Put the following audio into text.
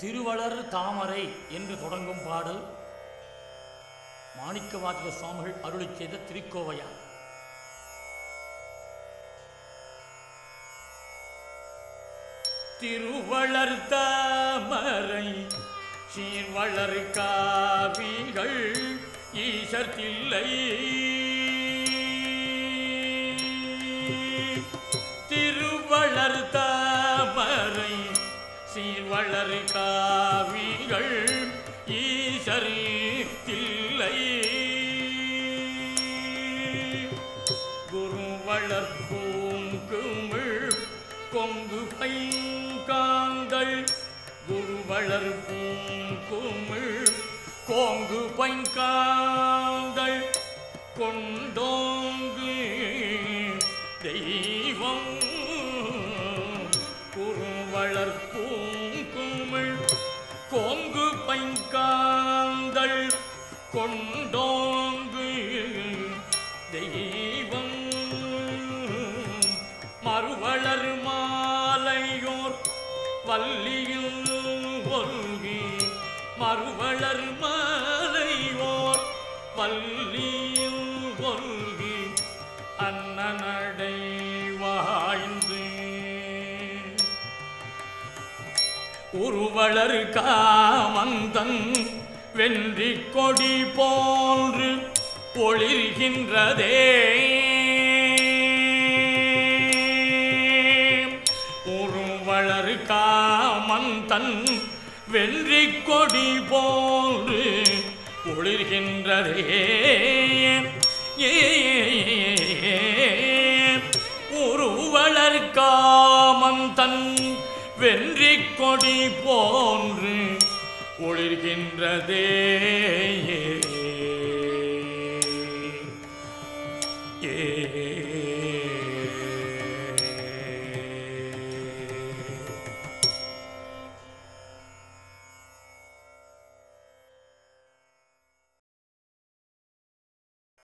திருவளர் தாமரை என்று தொடங்கும் பாடல் மாணிக்கவாதிக சுவாமிகள் அருளி செய்த திருக்கோவையார் திருவளர் தாமரை சீர்வளர் காவிகள் ஈசர் சீர்வளர் காவிகள் ஈசர் தில்லை. குருவளர் பூங்குமிழ் கொங்கு பைங்காங்கள். குருவளர் பூங்குமிழ் கோங்கு பைங்காங்கள். கொண்டோங்கு தெய்வம் குருவளர் பூங்குமிழ் கோங்கு பைங்காந்தள் கொண்டோங்கு தெய்வம். மறுவளர் மாலையோர் வள்ளியில் ஒருங்கி மறுவளர் மாலையோர் வள்ளியில் ஒருங்கி அன்னநடை வாழ்ந்து உருவளர் காமந்தன் வென்றி கொடி போன்று ஒளிர்கின்றதே உருவளர் காமந்தன் வென்றி கொடி போன்று ஒளிர்கின்றதே ஏ உருவளர் காமந்தன் வென்றி கொடி போன்று ஒளிர்கின்றதே ஏ.